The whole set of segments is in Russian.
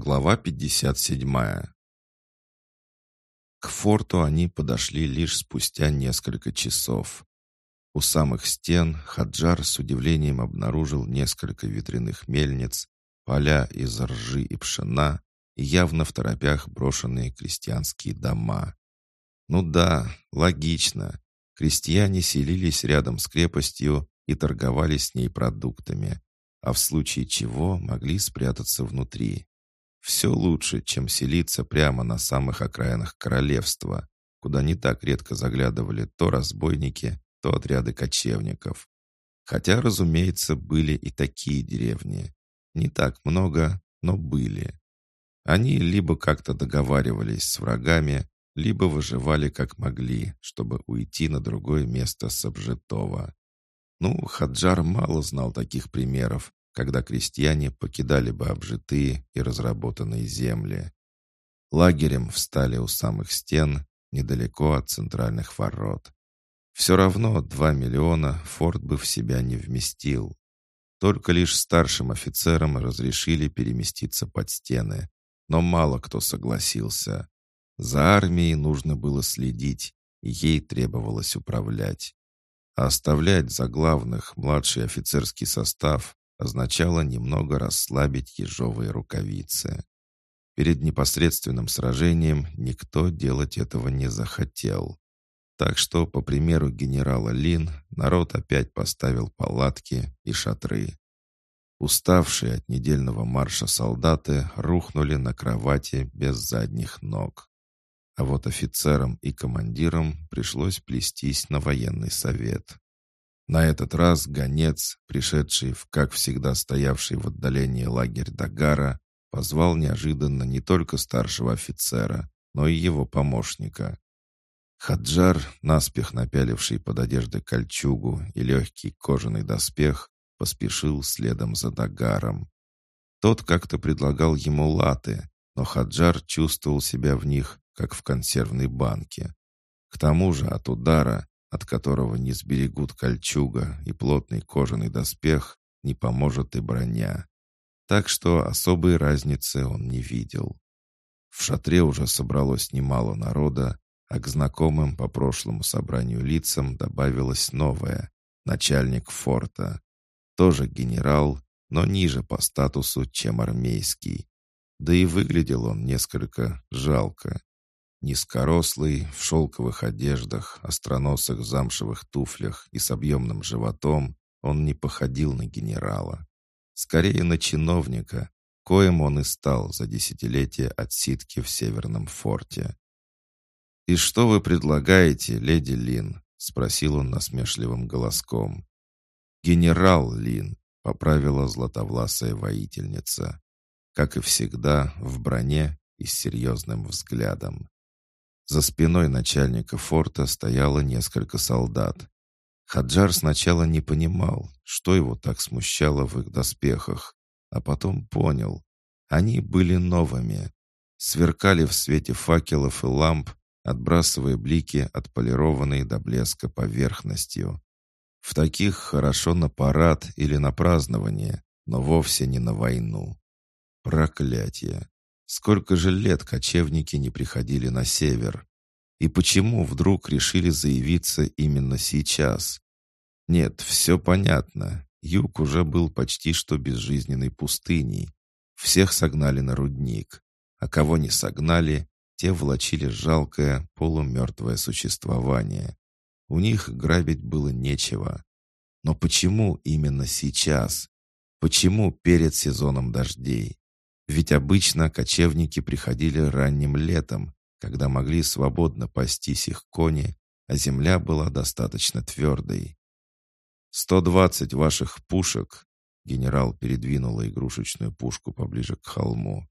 Глава 57 К форту они подошли лишь спустя несколько часов. У самых стен Хаджар с удивлением обнаружил несколько ветряных мельниц, поля из ржи и пшена и явно в торопях брошенные крестьянские дома. Ну да, логично. Крестьяне селились рядом с крепостью и торговали с ней продуктами, а в случае чего могли спрятаться внутри. Все лучше, чем селиться прямо на самых окраинах королевства, куда не так редко заглядывали то разбойники, то отряды кочевников. Хотя, разумеется, были и такие деревни. Не так много, но были. Они либо как-то договаривались с врагами, либо выживали как могли, чтобы уйти на другое место с обжитого. Ну, Хаджар мало знал таких примеров, когда крестьяне покидали бы обжитые и разработанные земли. Лагерем встали у самых стен, недалеко от центральных ворот. Все равно два миллиона форт бы в себя не вместил. Только лишь старшим офицерам разрешили переместиться под стены, но мало кто согласился. За армией нужно было следить, ей требовалось управлять. А оставлять за главных младший офицерский состав означало немного расслабить ежовые рукавицы. Перед непосредственным сражением никто делать этого не захотел. Так что, по примеру генерала Лин, народ опять поставил палатки и шатры. Уставшие от недельного марша солдаты рухнули на кровати без задних ног. А вот офицерам и командирам пришлось плестись на военный совет. На этот раз гонец, пришедший в, как всегда, стоявший в отдалении лагерь Дагара, позвал неожиданно не только старшего офицера, но и его помощника. Хаджар, наспех напяливший под одеждой кольчугу и легкий кожаный доспех, поспешил следом за Дагаром. Тот как-то предлагал ему латы, но Хаджар чувствовал себя в них, как в консервной банке. К тому же от удара от которого не сберегут кольчуга и плотный кожаный доспех, не поможет и броня. Так что особой разницы он не видел. В шатре уже собралось немало народа, а к знакомым по прошлому собранию лицам добавилось новое — начальник форта. Тоже генерал, но ниже по статусу, чем армейский. Да и выглядел он несколько жалко. Низкорослый, в шелковых одеждах, остроносых замшевых туфлях и с объемным животом, он не походил на генерала. Скорее на чиновника, коим он и стал за десятилетия отсидки в Северном форте. «И что вы предлагаете, леди Лин?» — спросил он насмешливым голоском. «Генерал Лин», — поправила златовласая воительница, как и всегда, в броне и с серьезным взглядом. За спиной начальника форта стояло несколько солдат. Хаджар сначала не понимал, что его так смущало в их доспехах, а потом понял. Они были новыми. Сверкали в свете факелов и ламп, отбрасывая блики отполированной до блеска поверхностью. В таких хорошо на парад или на празднование, но вовсе не на войну. Проклятие! Сколько же лет кочевники не приходили на север? И почему вдруг решили заявиться именно сейчас? Нет, все понятно. Юг уже был почти что безжизненной пустыней. Всех согнали на рудник. А кого не согнали, те влачили жалкое, полумертвое существование. У них грабить было нечего. Но почему именно сейчас? Почему перед сезоном дождей? Ведь обычно кочевники приходили ранним летом, когда могли свободно пастись их кони, а земля была достаточно твердой. «Сто двадцать ваших пушек!» Генерал передвинула игрушечную пушку поближе к холму.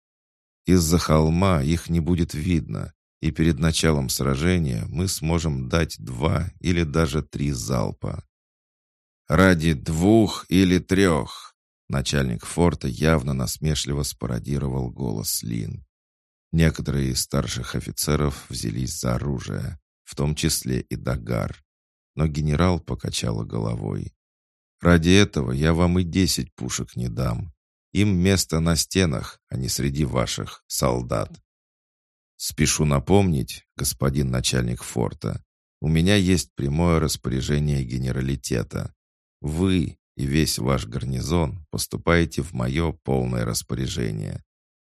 «Из-за холма их не будет видно, и перед началом сражения мы сможем дать два или даже три залпа». «Ради двух или трех!» Начальник форта явно насмешливо спародировал голос Лин. Некоторые из старших офицеров взялись за оружие, в том числе и Дагар. Но генерал покачала головой. «Ради этого я вам и десять пушек не дам. Им место на стенах, а не среди ваших солдат. Спешу напомнить, господин начальник форта, у меня есть прямое распоряжение генералитета. Вы и весь ваш гарнизон поступаете в мое полное распоряжение.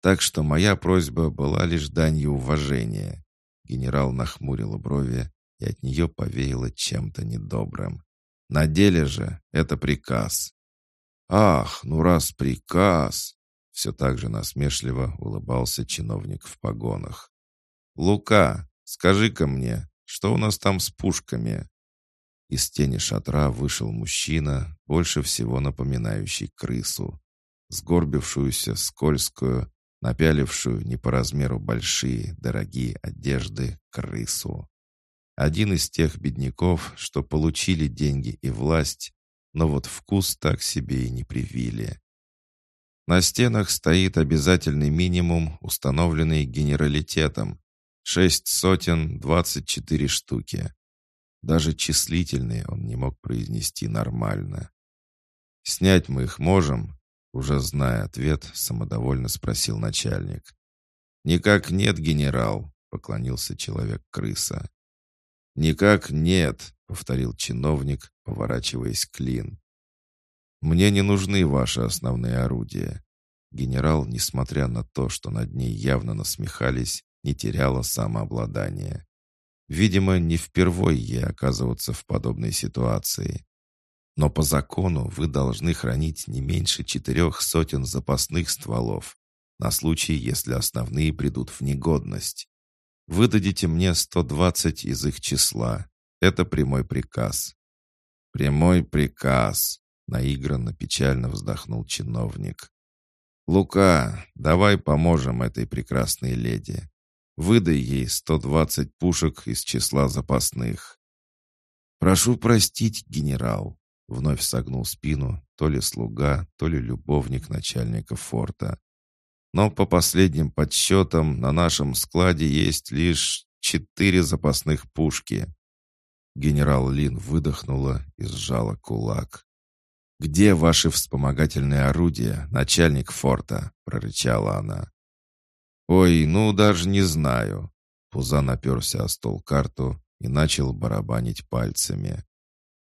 Так что моя просьба была лишь данью уважения. Генерал нахмурил брови, и от нее повеяло чем-то недобрым. На деле же это приказ. «Ах, ну раз приказ!» Все так же насмешливо улыбался чиновник в погонах. «Лука, скажи-ка мне, что у нас там с пушками?» Из тени шатра вышел мужчина, больше всего напоминающий крысу. Сгорбившуюся, скользкую, напялившую не по размеру большие, дорогие одежды крысу. Один из тех бедняков, что получили деньги и власть, но вот вкус так себе и не привили. На стенах стоит обязательный минимум, установленный генералитетом. Шесть сотен двадцать четыре штуки. Даже числительные он не мог произнести нормально. «Снять мы их можем?» Уже зная ответ, самодовольно спросил начальник. «Никак нет, генерал», — поклонился человек-крыса. «Никак нет», — повторил чиновник, поворачиваясь к Лин. «Мне не нужны ваши основные орудия». Генерал, несмотря на то, что над ней явно насмехались, не теряла самообладание. Видимо, не впервой ей оказываться в подобной ситуации. Но по закону вы должны хранить не меньше четырех сотен запасных стволов на случай, если основные придут в негодность. Выдадите мне 120 из их числа. Это прямой приказ». «Прямой приказ», — наигранно печально вздохнул чиновник. «Лука, давай поможем этой прекрасной леди. Выдай ей 120 пушек из числа запасных». «Прошу простить, генерал», — вновь согнул спину то ли слуга, то ли любовник начальника форта. «Но по последним подсчетам на нашем складе есть лишь четыре запасных пушки». Генерал Лин выдохнула и сжала кулак. «Где ваши вспомогательные орудия, начальник форта?» — прорычала она. «Ой, ну даже не знаю». Пузан наперся о стол карту и начал барабанить пальцами.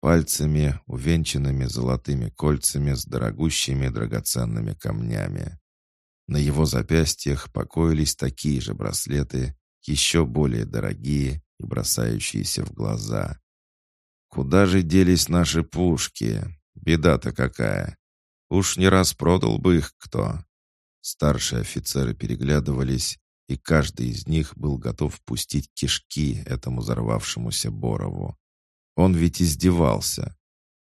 Пальцами, увенчанными золотыми кольцами с дорогущими драгоценными камнями. На его запястьях покоились такие же браслеты, еще более дорогие и бросающиеся в глаза. «Куда же делись наши пушки? Беда-то какая! Уж не раз продал бы их кто!» Старшие офицеры переглядывались, и каждый из них был готов пустить кишки этому взорвавшемуся Борову. Он ведь издевался.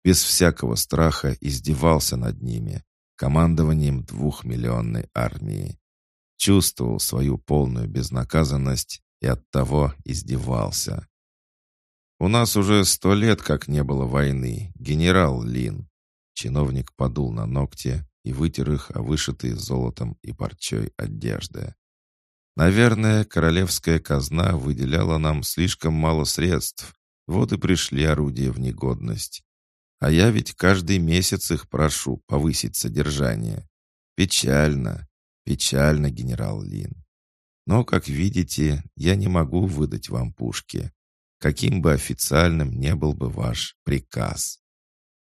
Без всякого страха издевался над ними, командованием двухмиллионной армии. Чувствовал свою полную безнаказанность и оттого издевался. «У нас уже сто лет как не было войны, генерал Лин». Чиновник подул на ногти, и вытер их о вышитые золотом и парчой одежды. Наверное, королевская казна выделяла нам слишком мало средств, вот и пришли орудия в негодность. А я ведь каждый месяц их прошу повысить содержание. Печально, печально, генерал Лин. Но, как видите, я не могу выдать вам пушки, каким бы официальным не был бы ваш приказ.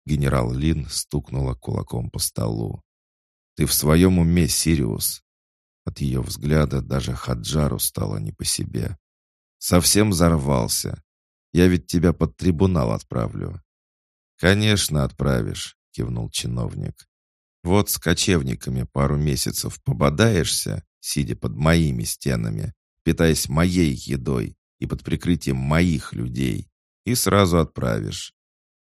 Генерал Лин стукнула кулаком по столу. «Ты в своем уме, Сириус?» От ее взгляда даже Хаджару стало не по себе. «Совсем взорвался. Я ведь тебя под трибунал отправлю». «Конечно, отправишь», — кивнул чиновник. «Вот с кочевниками пару месяцев пободаешься, сидя под моими стенами, питаясь моей едой и под прикрытием моих людей, и сразу отправишь.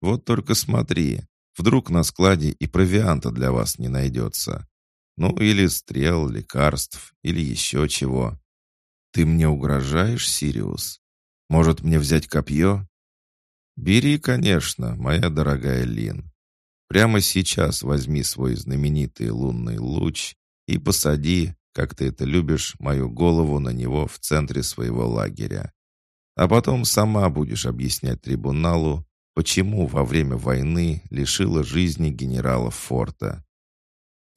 Вот только смотри, вдруг на складе и провианта для вас не найдется. Ну, или стрел, лекарств, или еще чего. Ты мне угрожаешь, Сириус? Может, мне взять копье? Бери, конечно, моя дорогая Лин. Прямо сейчас возьми свой знаменитый лунный луч и посади, как ты это любишь, мою голову на него в центре своего лагеря. А потом сама будешь объяснять трибуналу, почему во время войны лишила жизни генерала Форта.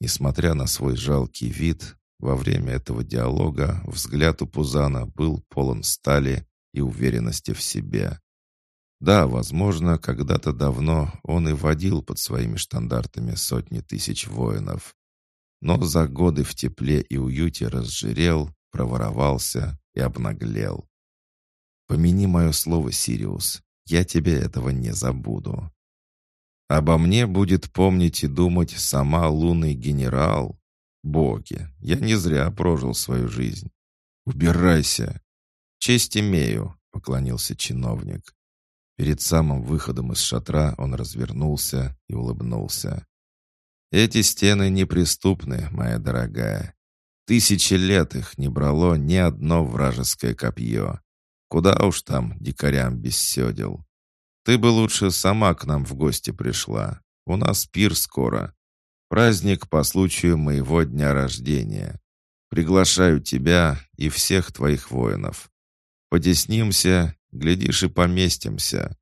Несмотря на свой жалкий вид, во время этого диалога взгляд у Пузана был полон стали и уверенности в себе. Да, возможно, когда-то давно он и водил под своими штандартами сотни тысяч воинов. Но за годы в тепле и уюте разжирел, проворовался и обнаглел. «Помяни мое слово, Сириус, я тебе этого не забуду». «Обо мне будет помнить и думать сама лунный генерал. Боги, я не зря прожил свою жизнь. Убирайся!» «Честь имею», — поклонился чиновник. Перед самым выходом из шатра он развернулся и улыбнулся. «Эти стены неприступны, моя дорогая. Тысячи лет их не брало ни одно вражеское копье. Куда уж там дикарям без. Ты бы лучше сама к нам в гости пришла. У нас пир скоро. Праздник по случаю моего дня рождения. Приглашаю тебя и всех твоих воинов. Потеснимся Глядишь, и поместимся.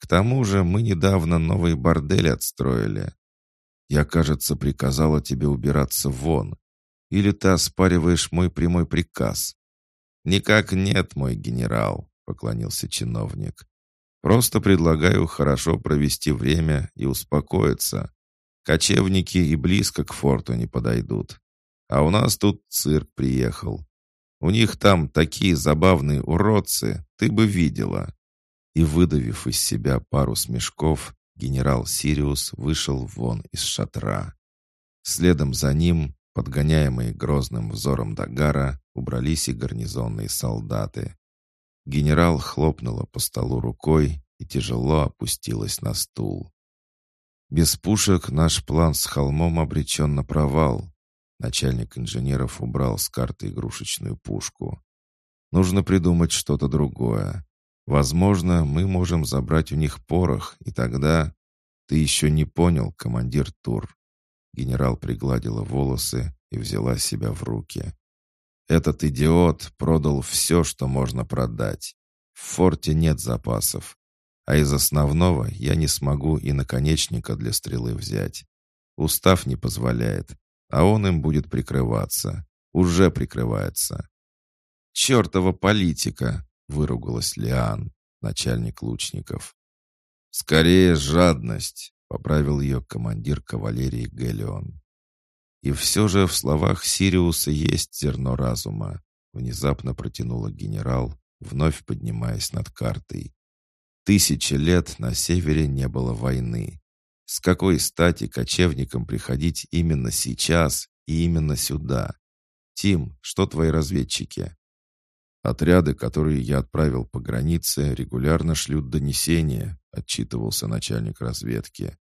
К тому же мы недавно новый бордель отстроили. Я, кажется, приказала тебе убираться вон. Или ты оспариваешь мой прямой приказ?» «Никак нет, мой генерал», — поклонился чиновник. «Просто предлагаю хорошо провести время и успокоиться. Кочевники и близко к форту не подойдут. А у нас тут цирк приехал. У них там такие забавные уродцы, ты бы видела». И, выдавив из себя пару смешков, генерал Сириус вышел вон из шатра. Следом за ним, подгоняемые грозным взором Дагара, убрались и гарнизонные солдаты. Генерал хлопнула по столу рукой и тяжело опустилась на стул. «Без пушек наш план с холмом обречен на провал», Начальник инженеров убрал с карты игрушечную пушку. Нужно придумать что-то другое. Возможно, мы можем забрать у них порох, и тогда... Ты еще не понял, командир Тур. Генерал пригладила волосы и взяла себя в руки. Этот идиот продал все, что можно продать. В форте нет запасов. А из основного я не смогу и наконечника для стрелы взять. Устав не позволяет а он им будет прикрываться. Уже прикрывается. «Чертова политика!» — выругалась Лиан, начальник лучников. «Скорее жадность!» — поправил ее командир кавалерии Гелион. «И все же в словах Сириуса есть зерно разума», — внезапно протянула генерал, вновь поднимаясь над картой. «Тысячи лет на севере не было войны. С какой стати кочевникам приходить именно сейчас и именно сюда? Тим, что твои разведчики? Отряды, которые я отправил по границе, регулярно шлют донесения, отчитывался начальник разведки.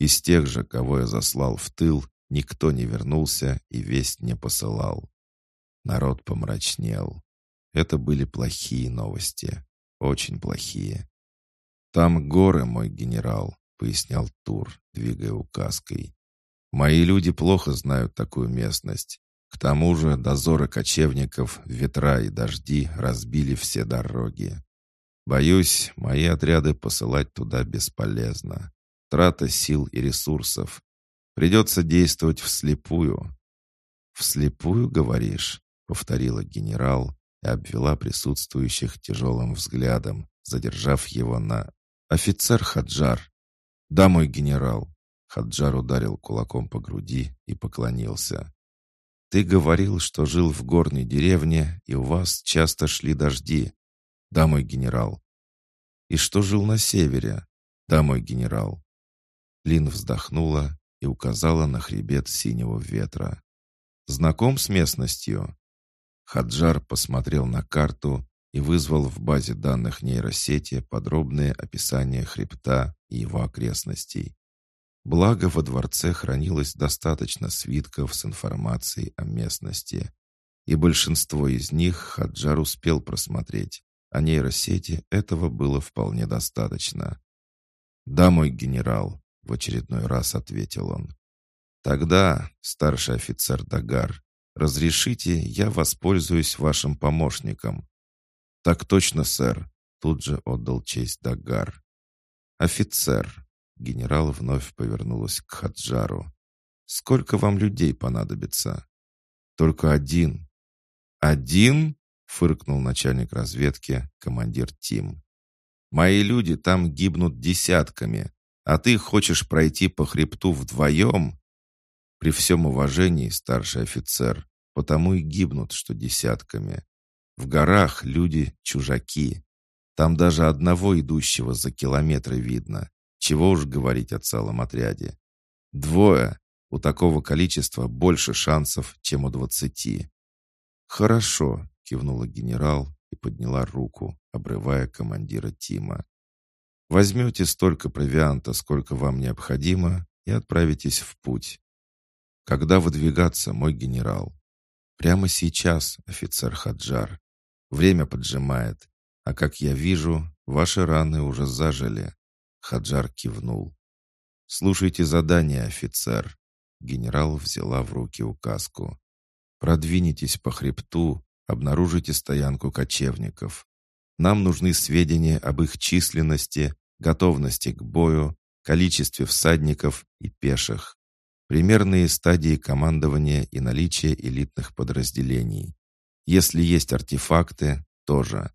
Из тех же, кого я заслал в тыл, никто не вернулся и весть не посылал. Народ помрачнел. Это были плохие новости. Очень плохие. Там горы, мой генерал пояснял Тур, двигая указкой. «Мои люди плохо знают такую местность. К тому же дозоры кочевников, ветра и дожди разбили все дороги. Боюсь, мои отряды посылать туда бесполезно. Трата сил и ресурсов. Придется действовать вслепую». «Вслепую, говоришь?» — повторила генерал и обвела присутствующих тяжелым взглядом, задержав его на «Офицер Хаджар, «Да, мой генерал!» Хаджар ударил кулаком по груди и поклонился. «Ты говорил, что жил в горной деревне, и у вас часто шли дожди. Да, мой генерал. И что жил на севере? Да, мой генерал». Лин вздохнула и указала на хребет синего ветра. «Знаком с местностью?» Хаджар посмотрел на карту и вызвал в базе данных нейросети подробное описание хребта и его окрестностей. Благо, во дворце хранилось достаточно свитков с информацией о местности, и большинство из них Хаджар успел просмотреть, а нейросети этого было вполне достаточно. «Да, мой генерал», — в очередной раз ответил он. «Тогда, старший офицер Дагар, разрешите, я воспользуюсь вашим помощником. «Так точно, сэр», — тут же отдал честь Дагар. «Офицер», — генерал вновь повернулась к Хаджару. Сколько вам людей понадобится?» «Только один». «Один?» — фыркнул начальник разведки, командир Тим. «Мои люди там гибнут десятками, а ты хочешь пройти по хребту вдвоем?» «При всем уважении, старший офицер, потому и гибнут, что десятками. В горах люди — чужаки. Там даже одного идущего за километры видно. Чего уж говорить о целом отряде. Двое. У такого количества больше шансов, чем у двадцати. «Хорошо», — кивнула генерал и подняла руку, обрывая командира Тима. «Возьмете столько провианта, сколько вам необходимо, и отправитесь в путь. Когда выдвигаться, мой генерал?» «Прямо сейчас, офицер Хаджар. Время поджимает, а как я вижу, ваши раны уже зажили». Хаджар кивнул. «Слушайте задание, офицер». Генерал взяла в руки указку. «Продвинетесь по хребту, обнаружите стоянку кочевников. Нам нужны сведения об их численности, готовности к бою, количестве всадников и пеших, примерные стадии командования и наличие элитных подразделений. Если есть артефакты, тоже.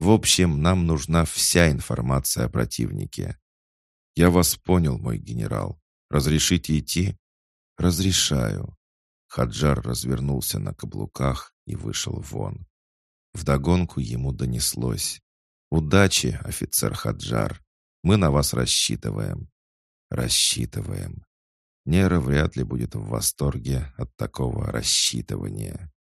В общем, нам нужна вся информация о противнике. «Я вас понял, мой генерал. Разрешите идти?» «Разрешаю». Хаджар развернулся на каблуках и вышел вон. Вдогонку ему донеслось. «Удачи, офицер Хаджар. Мы на вас рассчитываем». «Рассчитываем». Нера вряд ли будет в восторге от такого рассчитывания.